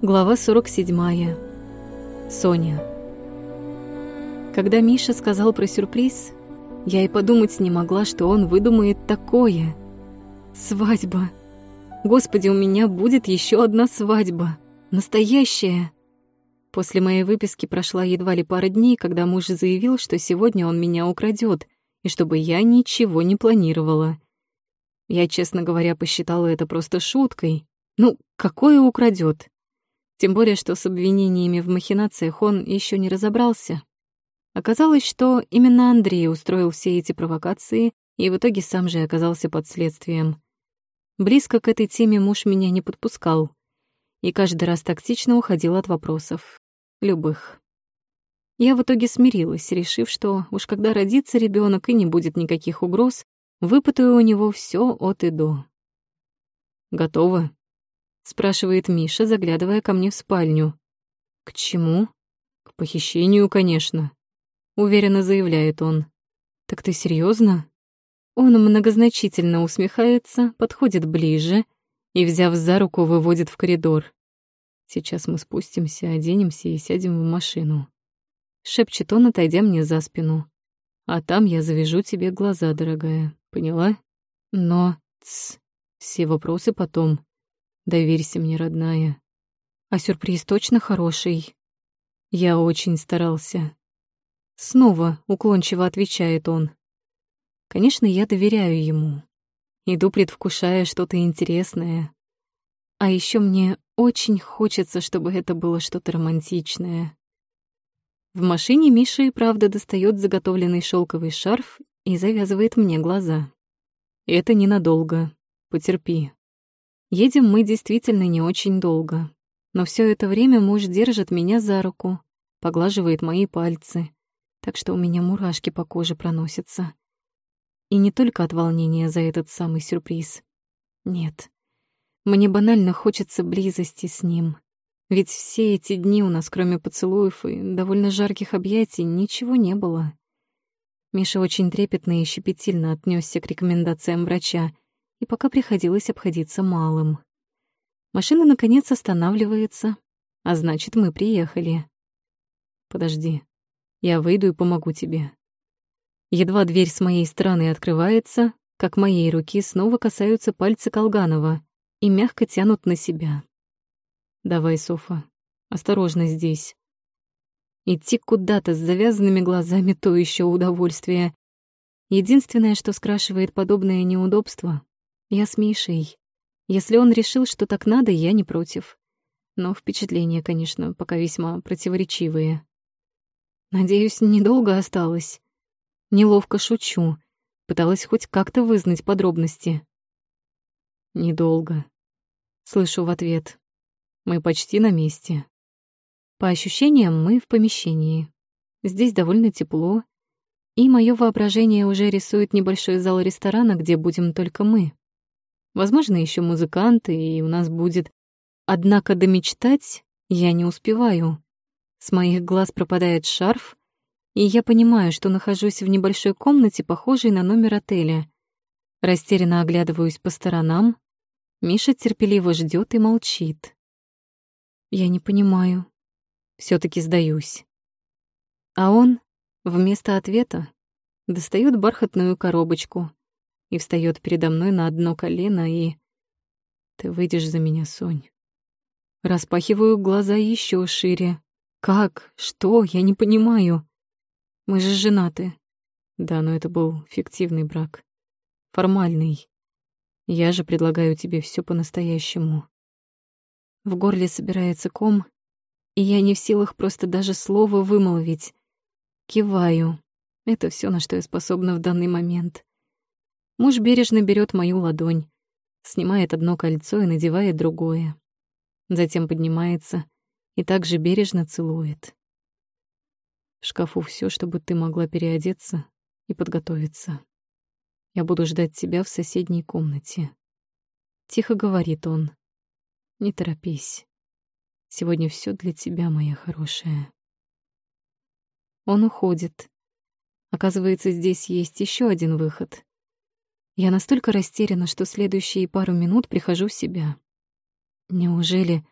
Глава 47. Соня. Когда Миша сказал про сюрприз, я и подумать не могла, что он выдумает такое. Свадьба. Господи, у меня будет еще одна свадьба. Настоящая. После моей выписки прошла едва ли пара дней, когда муж заявил, что сегодня он меня украдет, и чтобы я ничего не планировала. Я, честно говоря, посчитала это просто шуткой. Ну, какое украдет? Тем более, что с обвинениями в махинациях он еще не разобрался. Оказалось, что именно Андрей устроил все эти провокации и в итоге сам же оказался под следствием. Близко к этой теме муж меня не подпускал и каждый раз тактично уходил от вопросов. Любых. Я в итоге смирилась, решив, что уж когда родится ребенок и не будет никаких угроз, выпытаю у него все от и до. «Готово?» Спрашивает Миша, заглядывая ко мне в спальню. К чему? К похищению, конечно, уверенно заявляет он. Так ты серьезно? Он многозначительно усмехается, подходит ближе и, взяв за руку, выводит в коридор. Сейчас мы спустимся, оденемся и сядем в машину. Шепчет он, отойдя мне за спину. А там я завяжу тебе глаза, дорогая. Поняла? Но, тс, все вопросы потом. Доверься мне, родная. А сюрприз точно хороший. Я очень старался. Снова уклончиво отвечает он. Конечно, я доверяю ему. Иду, предвкушая что-то интересное. А еще мне очень хочется, чтобы это было что-то романтичное. В машине Миша и правда достает заготовленный шелковый шарф и завязывает мне глаза. Это ненадолго. Потерпи. Едем мы действительно не очень долго. Но все это время муж держит меня за руку, поглаживает мои пальцы, так что у меня мурашки по коже проносятся. И не только от волнения за этот самый сюрприз. Нет. Мне банально хочется близости с ним. Ведь все эти дни у нас, кроме поцелуев и довольно жарких объятий, ничего не было. Миша очень трепетно и щепетильно отнесся к рекомендациям врача — и пока приходилось обходиться малым. Машина, наконец, останавливается, а значит, мы приехали. Подожди, я выйду и помогу тебе. Едва дверь с моей стороны открывается, как моей руки снова касаются пальцы Колганова и мягко тянут на себя. Давай, Софа, осторожно здесь. Идти куда-то с завязанными глазами — то еще удовольствие. Единственное, что скрашивает подобное неудобство я с Мишей. Если он решил, что так надо, я не против. Но впечатления, конечно, пока весьма противоречивые. Надеюсь, недолго осталось. Неловко шучу. Пыталась хоть как-то вызнать подробности. Недолго. Слышу в ответ. Мы почти на месте. По ощущениям, мы в помещении. Здесь довольно тепло, и мое воображение уже рисует небольшой зал ресторана, где будем только мы. Возможно, еще музыканты, и у нас будет... Однако домечтать я не успеваю. С моих глаз пропадает шарф, и я понимаю, что нахожусь в небольшой комнате, похожей на номер отеля. Растерянно оглядываюсь по сторонам. Миша терпеливо ждет и молчит. Я не понимаю. все таки сдаюсь. А он, вместо ответа, достает бархатную коробочку, и встает передо мной на одно колено и... Ты выйдешь за меня, Сонь. Распахиваю глаза еще шире. Как? Что? Я не понимаю. Мы же женаты. Да, но это был фиктивный брак. Формальный. Я же предлагаю тебе все по-настоящему. В горле собирается ком, и я не в силах просто даже слова вымолвить. Киваю. Это все, на что я способна в данный момент. Муж бережно берет мою ладонь, снимает одно кольцо и надевает другое. Затем поднимается и также бережно целует. В шкафу все, чтобы ты могла переодеться и подготовиться. Я буду ждать тебя в соседней комнате. Тихо говорит он. Не торопись. Сегодня все для тебя, моя хорошая. Он уходит. Оказывается, здесь есть еще один выход. Я настолько растеряна, что следующие пару минут прихожу в себя. Неужели...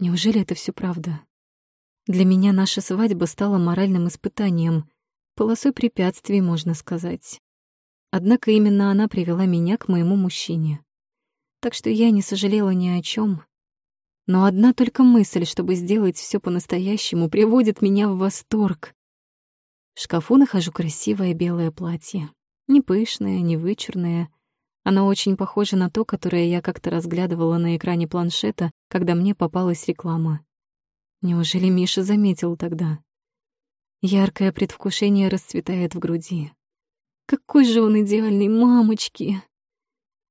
Неужели это все правда? Для меня наша свадьба стала моральным испытанием, полосой препятствий, можно сказать. Однако именно она привела меня к моему мужчине. Так что я не сожалела ни о чем. Но одна только мысль, чтобы сделать все по-настоящему, приводит меня в восторг. В шкафу нахожу красивое белое платье. Не пышное, не вычурное. Оно очень похоже на то, которое я как-то разглядывала на экране планшета, когда мне попалась реклама. Неужели Миша заметил тогда? Яркое предвкушение расцветает в груди. Какой же он идеальный, мамочки!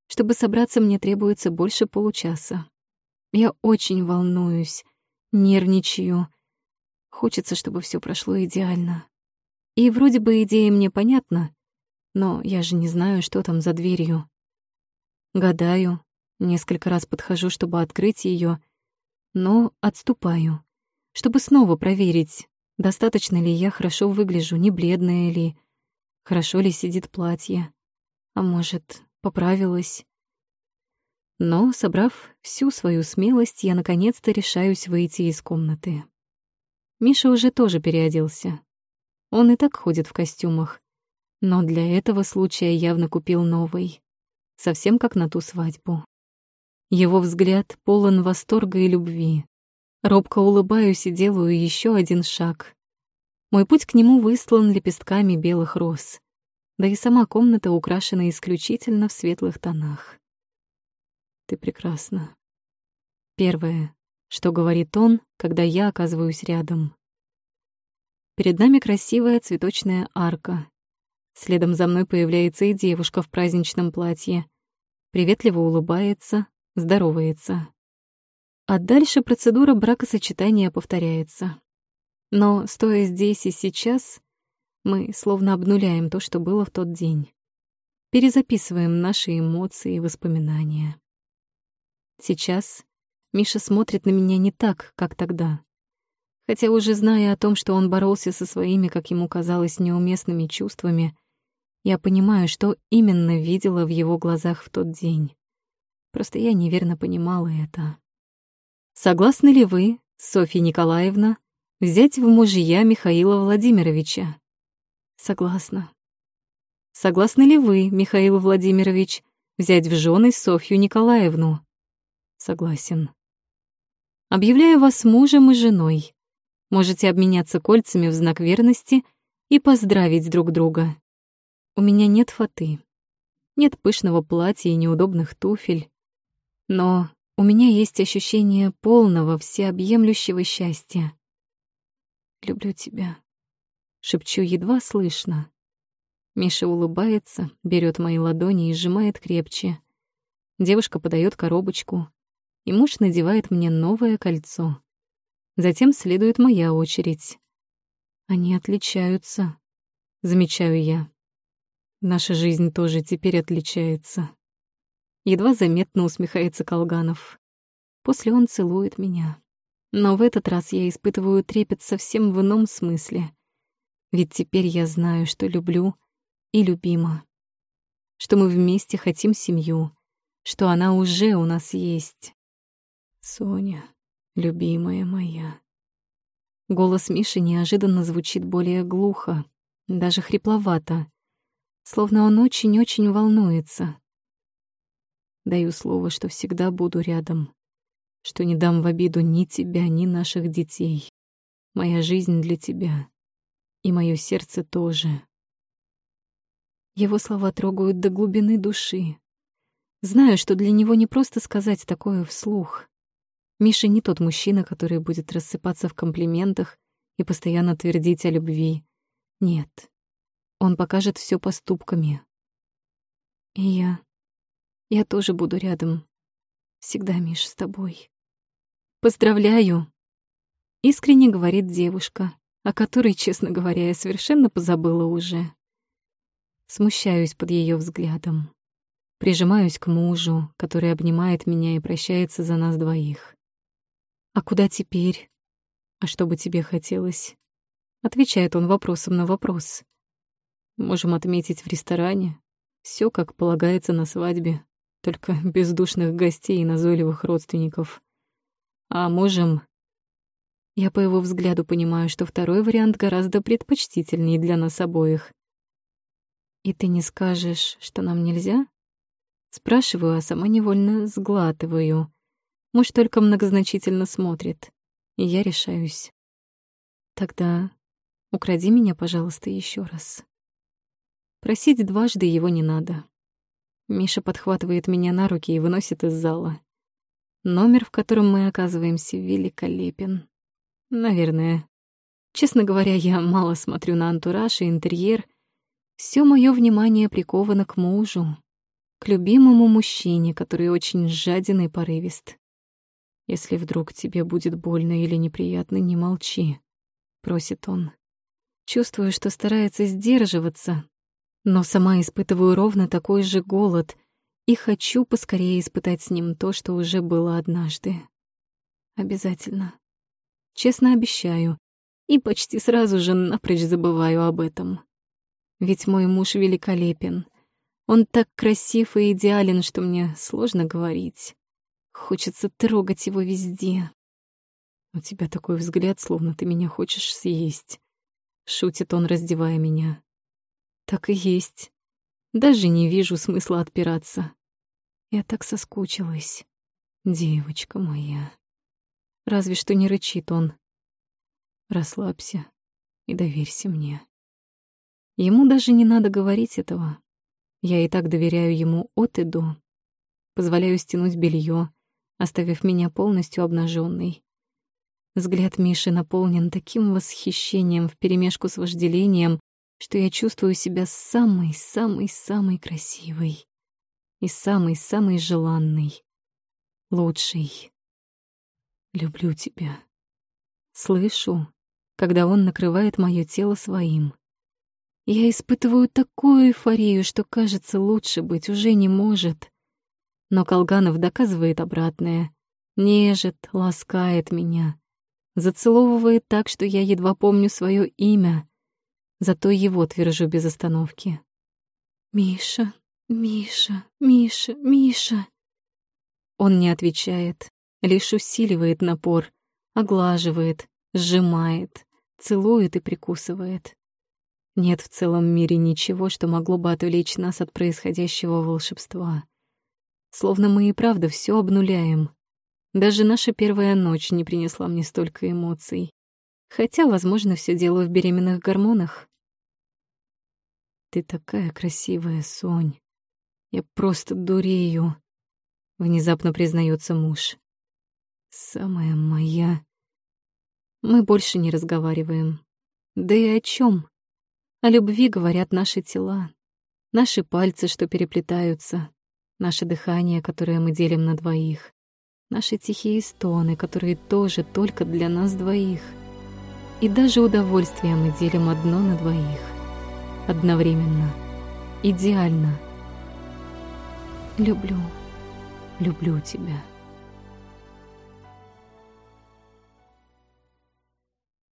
Чтобы собраться, мне требуется больше получаса. Я очень волнуюсь, нервничаю. Хочется, чтобы все прошло идеально. И вроде бы идея мне понятна, но я же не знаю, что там за дверью. Гадаю, несколько раз подхожу, чтобы открыть ее, но отступаю, чтобы снова проверить, достаточно ли я хорошо выгляжу, не бледная ли, хорошо ли сидит платье. А может, поправилась. Но, собрав всю свою смелость, я наконец-то решаюсь выйти из комнаты. Миша уже тоже переоделся. Он и так ходит в костюмах, но для этого случая явно купил новый, совсем как на ту свадьбу. Его взгляд полон восторга и любви. Робко улыбаюсь и делаю еще один шаг. Мой путь к нему выстлан лепестками белых роз. Да и сама комната украшена исключительно в светлых тонах. Ты прекрасна. Первое, что говорит он, когда я оказываюсь рядом. Перед нами красивая цветочная арка. Следом за мной появляется и девушка в праздничном платье. Приветливо улыбается, здоровается. А дальше процедура бракосочетания повторяется. Но, стоя здесь и сейчас, мы словно обнуляем то, что было в тот день. Перезаписываем наши эмоции и воспоминания. Сейчас Миша смотрит на меня не так, как тогда. Хотя уже зная о том, что он боролся со своими, как ему казалось, неуместными чувствами, я понимаю, что именно видела в его глазах в тот день. Просто я неверно понимала это. Согласны ли вы, Софья Николаевна, взять в мужья Михаила Владимировича? Согласна. Согласны ли вы, Михаил Владимирович, взять в жены Софью Николаевну? Согласен. Объявляю вас мужем и женой. Можете обменяться кольцами в знак верности и поздравить друг друга. У меня нет фаты, нет пышного платья и неудобных туфель, но у меня есть ощущение полного, всеобъемлющего счастья. «Люблю тебя», — шепчу едва слышно. Миша улыбается, берет мои ладони и сжимает крепче. Девушка подает коробочку, и муж надевает мне новое кольцо. Затем следует моя очередь. Они отличаются, замечаю я. Наша жизнь тоже теперь отличается. Едва заметно усмехается Колганов. После он целует меня. Но в этот раз я испытываю трепет совсем в ином смысле. Ведь теперь я знаю, что люблю и любима. Что мы вместе хотим семью, что она уже у нас есть. Соня, любимая моя. Голос Миши неожиданно звучит более глухо, даже хрипловато, словно он очень-очень волнуется. Даю слово, что всегда буду рядом, что не дам в обиду ни тебя, ни наших детей. Моя жизнь для тебя, и мое сердце тоже. Его слова трогают до глубины души. Знаю, что для него не просто сказать такое вслух. Миша не тот мужчина, который будет рассыпаться в комплиментах и постоянно твердить о любви. Нет. Он покажет все поступками. И я я тоже буду рядом. Всегда, Миш, с тобой. Поздравляю!» Искренне говорит девушка, о которой, честно говоря, я совершенно позабыла уже. Смущаюсь под ее взглядом. Прижимаюсь к мужу, который обнимает меня и прощается за нас двоих. «А куда теперь? А что бы тебе хотелось?» Отвечает он вопросом на вопрос. «Можем отметить в ресторане. Все как полагается на свадьбе только бездушных гостей и назойливых родственников. А можем... Я по его взгляду понимаю, что второй вариант гораздо предпочтительнее для нас обоих. «И ты не скажешь, что нам нельзя?» Спрашиваю, а сама невольно сглатываю. Муж только многозначительно смотрит, и я решаюсь. «Тогда укради меня, пожалуйста, еще раз». Просить дважды его не надо. Миша подхватывает меня на руки и выносит из зала. Номер, в котором мы оказываемся, великолепен. Наверное. Честно говоря, я мало смотрю на антураж и интерьер. Все мое внимание приковано к мужу, к любимому мужчине, который очень жаден и порывист. «Если вдруг тебе будет больно или неприятно, не молчи», — просит он. Чувствую, что старается сдерживаться, но сама испытываю ровно такой же голод и хочу поскорее испытать с ним то, что уже было однажды. Обязательно. Честно обещаю. И почти сразу же напрочь забываю об этом. Ведь мой муж великолепен. Он так красив и идеален, что мне сложно говорить. Хочется трогать его везде. У тебя такой взгляд, словно ты меня хочешь съесть. Шутит он, раздевая меня. Так и есть. Даже не вижу смысла отпираться. Я так соскучилась. Девочка моя. Разве что не рычит он. Расслабься и доверься мне. Ему даже не надо говорить этого. Я и так доверяю ему от и до. Позволяю стянуть белье, оставив меня полностью обнаженной. Взгляд Миши наполнен таким восхищением вперемешку с вожделением, что я чувствую себя самой-самой-самой красивой и самой-самой желанной, лучшей. Люблю тебя. Слышу, когда он накрывает мое тело своим. Я испытываю такую эйфорию, что, кажется, лучше быть уже не может. Но Колганов доказывает обратное. Нежит, ласкает меня. Зацеловывает так, что я едва помню свое имя — Зато его твержу без остановки. «Миша, Миша, Миша, Миша!» Он не отвечает, лишь усиливает напор, оглаживает, сжимает, целует и прикусывает. Нет в целом мире ничего, что могло бы отвлечь нас от происходящего волшебства. Словно мы и правда все обнуляем. Даже наша первая ночь не принесла мне столько эмоций. Хотя, возможно, все дело в беременных гормонах. Ты такая красивая, Сонь. Я просто дурею. Внезапно признается муж. Самая моя. Мы больше не разговариваем. Да и о чем? О любви говорят наши тела, наши пальцы, что переплетаются, наше дыхание, которое мы делим на двоих, наши тихие стоны, которые тоже только для нас двоих. И даже удовольствие мы делим одно на двоих одновременно. Идеально. Люблю, люблю тебя.